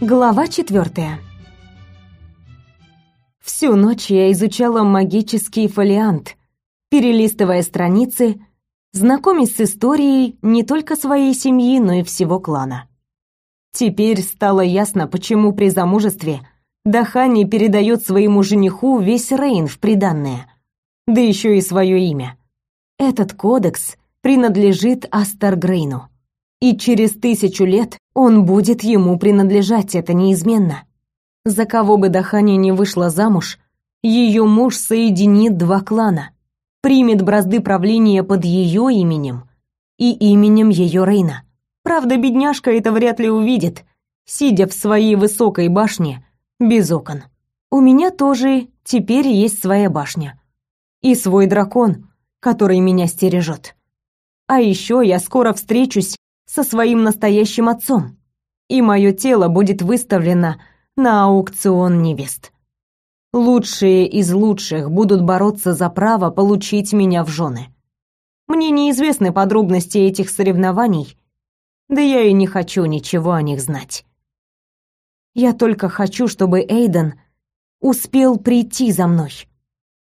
Глава четвертая. Всю ночь я изучала магический фолиант, перелистывая страницы, знакомясь с историей не только своей семьи, но и всего клана. Теперь стало ясно, почему при замужестве Дахани передает своему жениху весь Рейн в приданное, да еще и свое имя. Этот кодекс принадлежит Астаргрейну и через тысячу лет он будет ему принадлежать, это неизменно. За кого бы Дахани не вышла замуж, ее муж соединит два клана, примет бразды правления под ее именем и именем ее Рейна. Правда, бедняжка это вряд ли увидит, сидя в своей высокой башне без окон. У меня тоже теперь есть своя башня и свой дракон, который меня стережет. А еще я скоро встречусь со своим настоящим отцом, и мое тело будет выставлено на аукцион невест. Лучшие из лучших будут бороться за право получить меня в жены. Мне неизвестны подробности этих соревнований, да я и не хочу ничего о них знать. Я только хочу, чтобы Эйден успел прийти за мной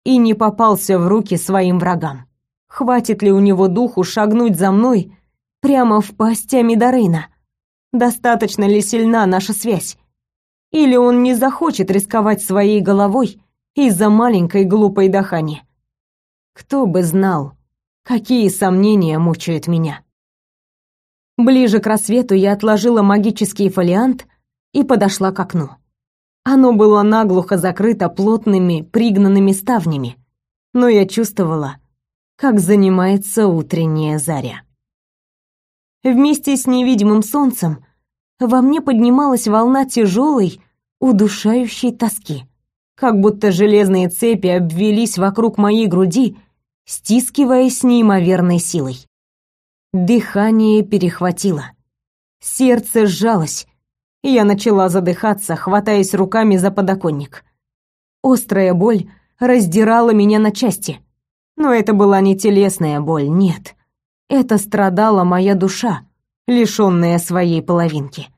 и не попался в руки своим врагам. Хватит ли у него духу шагнуть за мной прямо в пасть Амидарейна. Достаточно ли сильна наша связь? Или он не захочет рисковать своей головой из-за маленькой глупой Дахани? Кто бы знал, какие сомнения мучают меня. Ближе к рассвету я отложила магический фолиант и подошла к окну. Оно было наглухо закрыто плотными пригнанными ставнями, но я чувствовала, как занимается утренняя заря. Вместе с невидимым солнцем во мне поднималась волна тяжелой, удушающей тоски. Как будто железные цепи обвелись вокруг моей груди, стискивая с неимоверной силой. Дыхание перехватило. Сердце сжалось. Я начала задыхаться, хватаясь руками за подоконник. Острая боль раздирала меня на части. Но это была не телесная боль, нет. Это страдала моя душа, лишённая своей половинки.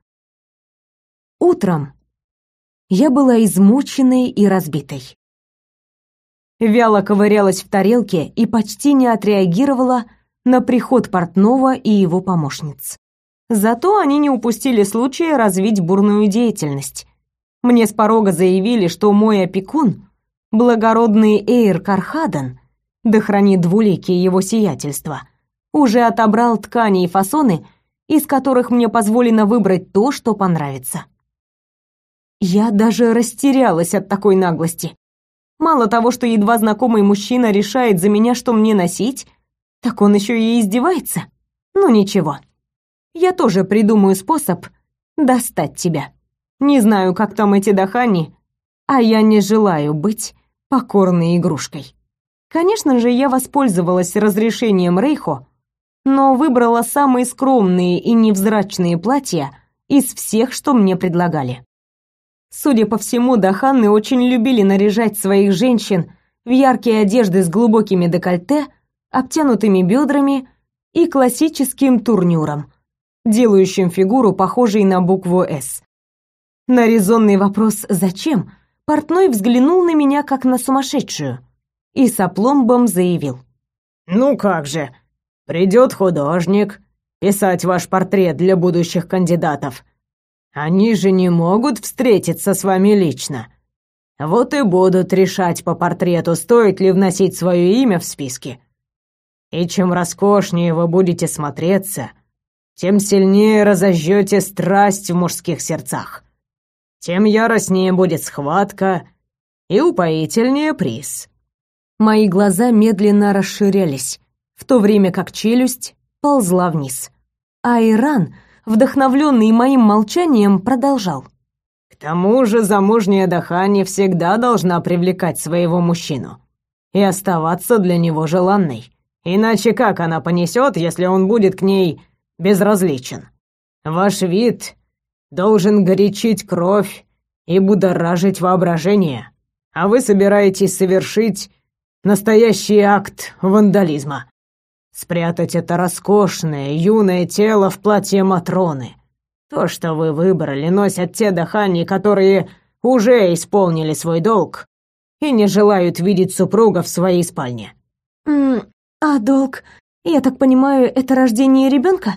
Утром я была измученной и разбитой. Вяло ковырялась в тарелке и почти не отреагировала на приход портного и его помощниц. Зато они не упустили случая развить бурную деятельность. Мне с порога заявили, что мой опекун, благородный Эйр Кархадан, да хранит двуликие его сиятельство, уже отобрал ткани и фасоны, из которых мне позволено выбрать то, что понравится. Я даже растерялась от такой наглости. Мало того, что едва знакомый мужчина решает за меня, что мне носить, так он еще и издевается. Ну ничего. Я тоже придумаю способ достать тебя. Не знаю, как там эти дахани, а я не желаю быть покорной игрушкой. Конечно же, я воспользовалась разрешением Рейхо но выбрала самые скромные и невзрачные платья из всех, что мне предлагали. Судя по всему, даханны очень любили наряжать своих женщин в яркие одежды с глубокими декольте, обтянутыми бедрами и классическим турнюром, делающим фигуру похожей на букву «С». На резонный вопрос «Зачем?» портной взглянул на меня как на сумасшедшую и с опломбом заявил. «Ну как же, Придет художник писать ваш портрет для будущих кандидатов. Они же не могут встретиться с вами лично. Вот и будут решать по портрету, стоит ли вносить свое имя в списки. И чем роскошнее вы будете смотреться, тем сильнее разожжете страсть в мужских сердцах. Тем яростнее будет схватка и упоительнее приз. Мои глаза медленно расширялись в то время как челюсть ползла вниз. А Иран, вдохновленный моим молчанием, продолжал. «К тому же замужняя Дахани всегда должна привлекать своего мужчину и оставаться для него желанной. Иначе как она понесет, если он будет к ней безразличен? Ваш вид должен горячить кровь и будоражить воображение, а вы собираетесь совершить настоящий акт вандализма. Спрятать это роскошное, юное тело в платье Матроны, То, что вы выбрали, носят те дахани, которые уже исполнили свой долг и не желают видеть супруга в своей спальне. М а долг, я так понимаю, это рождение ребенка?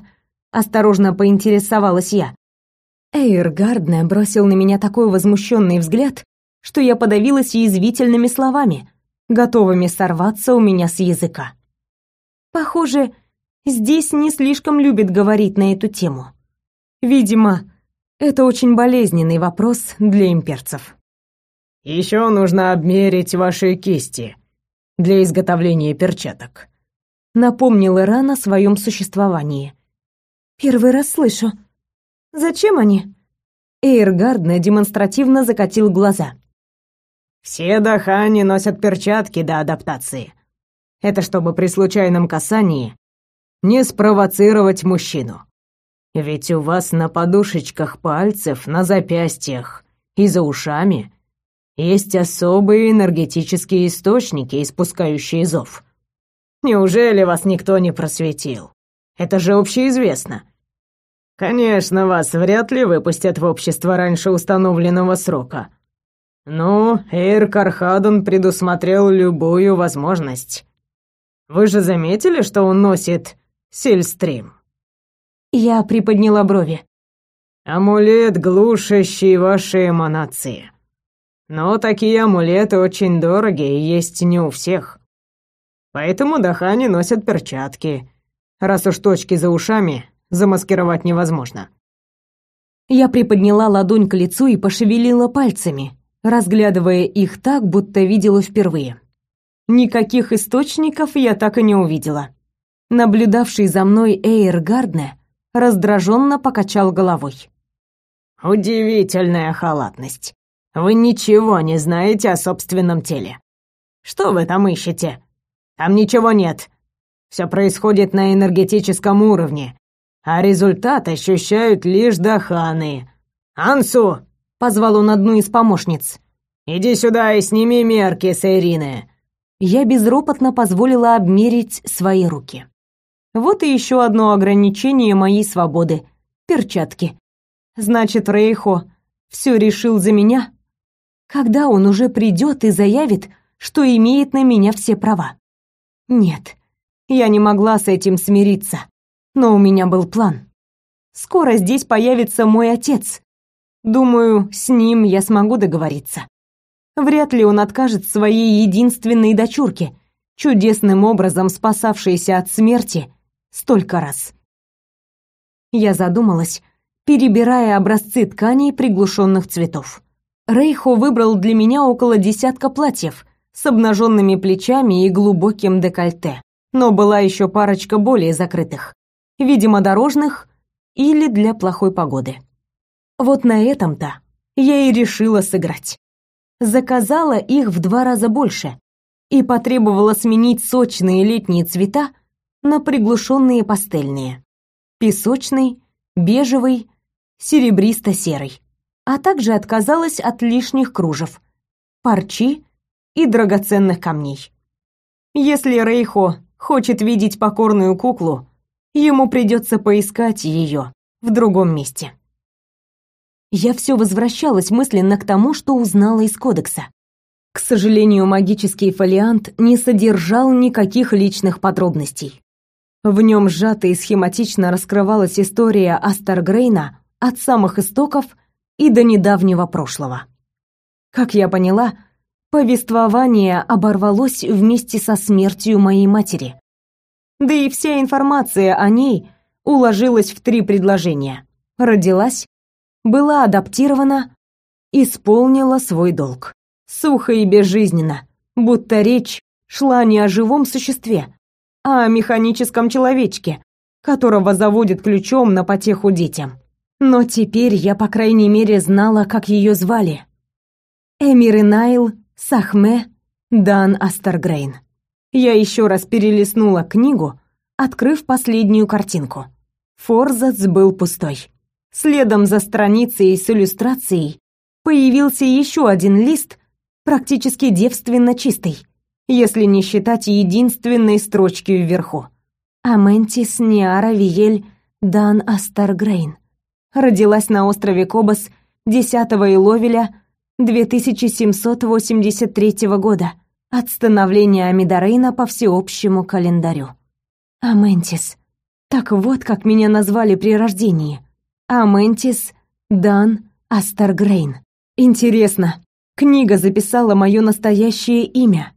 Осторожно поинтересовалась я. Эйр Гардне бросил на меня такой возмущенный взгляд, что я подавилась язвительными словами, готовыми сорваться у меня с языка. Похоже, здесь не слишком любят говорить на эту тему. Видимо, это очень болезненный вопрос для имперцев. Еще нужно обмерить ваши кисти для изготовления перчаток. Напомнил Иран о своем существовании. Первый раз слышу. Зачем они? Эйргардна демонстративно закатил глаза. Все дахани носят перчатки до адаптации. Это чтобы при случайном касании не спровоцировать мужчину. Ведь у вас на подушечках пальцев, на запястьях и за ушами есть особые энергетические источники, испускающие зов. Неужели вас никто не просветил? Это же общеизвестно. Конечно, вас вряд ли выпустят в общество раньше установленного срока. Ну, Эйр Кархадон предусмотрел любую возможность. Вы же заметили, что он носит сельстрим? Я приподняла брови. Амулет, глушащий ваши эманации. Но такие амулеты очень дорогие и есть не у всех. Поэтому дахани носят перчатки, раз уж точки за ушами замаскировать невозможно. Я приподняла ладонь к лицу и пошевелила пальцами, разглядывая их так, будто видела впервые. Никаких источников я так и не увидела. Наблюдавший за мной Эйр Гардне раздраженно покачал головой. «Удивительная халатность. Вы ничего не знаете о собственном теле. Что вы там ищете? Там ничего нет. Все происходит на энергетическом уровне, а результат ощущают лишь даханы. Ансу!» — позвал он одну из помощниц. «Иди сюда и сними мерки с Ирины». Я безропотно позволила обмерить свои руки. Вот и еще одно ограничение моей свободы — перчатки. Значит, Рейхо все решил за меня? Когда он уже придет и заявит, что имеет на меня все права? Нет, я не могла с этим смириться. Но у меня был план. Скоро здесь появится мой отец. Думаю, с ним я смогу договориться. Вряд ли он откажет своей единственной дочурке, чудесным образом спасавшейся от смерти столько раз. Я задумалась, перебирая образцы тканей приглушенных цветов. Рейхо выбрал для меня около десятка платьев с обнаженными плечами и глубоким декольте, но была еще парочка более закрытых, видимо, дорожных или для плохой погоды. Вот на этом-то я и решила сыграть. Заказала их в два раза больше и потребовала сменить сочные летние цвета на приглушенные пастельные. Песочный, бежевый, серебристо-серый. А также отказалась от лишних кружев, парчи и драгоценных камней. Если Рейхо хочет видеть покорную куклу, ему придется поискать ее в другом месте. Я все возвращалась мысленно к тому, что узнала из кодекса. К сожалению, магический фолиант не содержал никаких личных подробностей. В нем сжато и схематично раскрывалась история Астаргрейна от самых истоков и до недавнего прошлого. Как я поняла, повествование оборвалось вместе со смертью моей матери. Да и вся информация о ней уложилась в три предложения. Родилась, была адаптирована, исполнила свой долг. Сухо и безжизненно, будто речь шла не о живом существе, а о механическом человечке, которого заводят ключом на потеху детям. Но теперь я, по крайней мере, знала, как ее звали. Эмир Найл Сахме Дан Астергрейн. Я еще раз перелистнула книгу, открыв последнюю картинку. Форзац был пустой. Следом за страницей с иллюстрацией появился еще один лист, практически девственно чистый если не считать единственной строчки вверху. Аментис Ниара Виель Дан Астаргрейн. Родилась на острове Кобас 10 Иловеля 2783 года от становления Амидарейна по всеобщему календарю. Аментис. Так вот, как меня назвали при рождении. Аментис Дан Астаргрейн. Интересно, книга записала мое настоящее имя,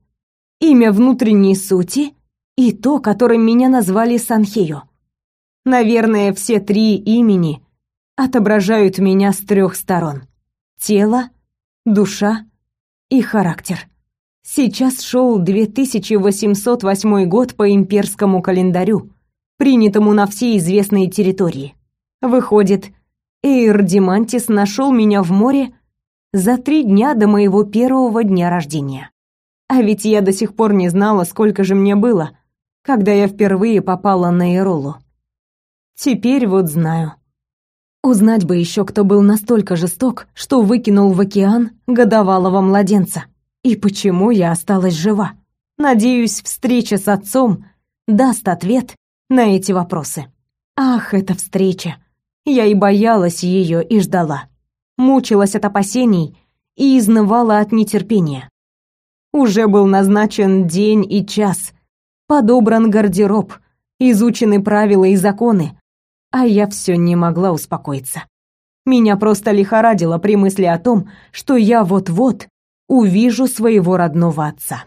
имя внутренней сути и то, которым меня назвали Санхею. Наверное, все три имени отображают меня с трех сторон. Тело, душа и характер. Сейчас шел 2808 год по имперскому календарю, принятому на все известные территории. Выходит, Эйр Димантис нашел меня в море за три дня до моего первого дня рождения. А ведь я до сих пор не знала, сколько же мне было, когда я впервые попала на Эролу. Теперь вот знаю. Узнать бы еще, кто был настолько жесток, что выкинул в океан годовалого младенца. И почему я осталась жива. Надеюсь, встреча с отцом даст ответ на эти вопросы. Ах, эта встреча. Я и боялась ее, и ждала. Мучилась от опасений и изнывала от нетерпения. Уже был назначен день и час, подобран гардероб, изучены правила и законы, а я все не могла успокоиться. Меня просто лихорадило при мысли о том, что я вот-вот увижу своего родного отца.